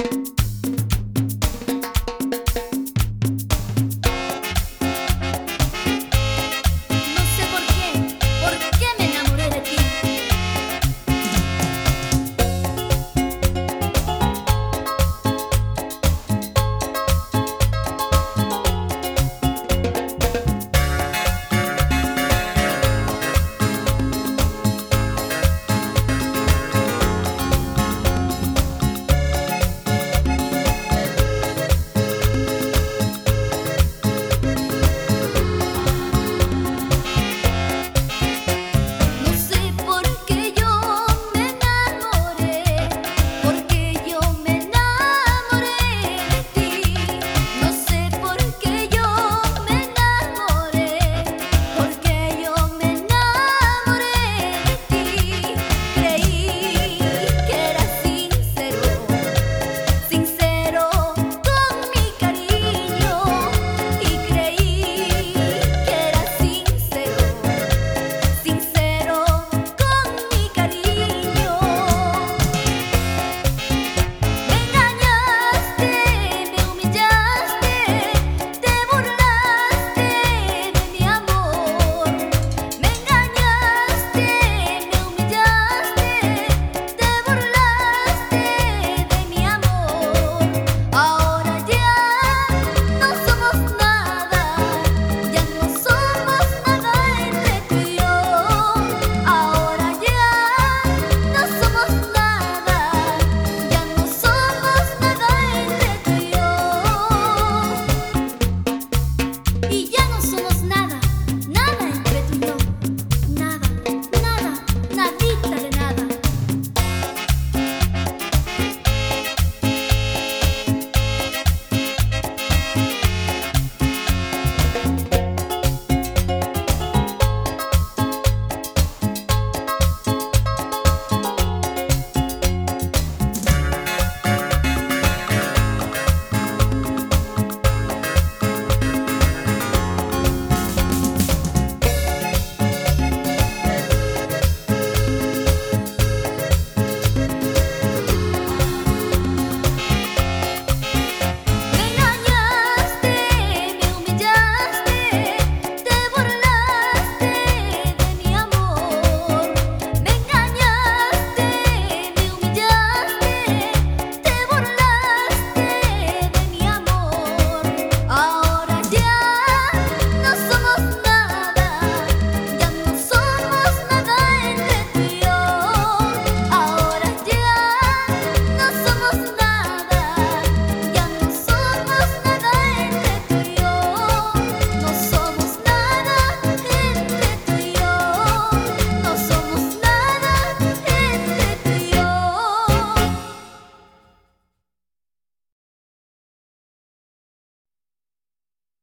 you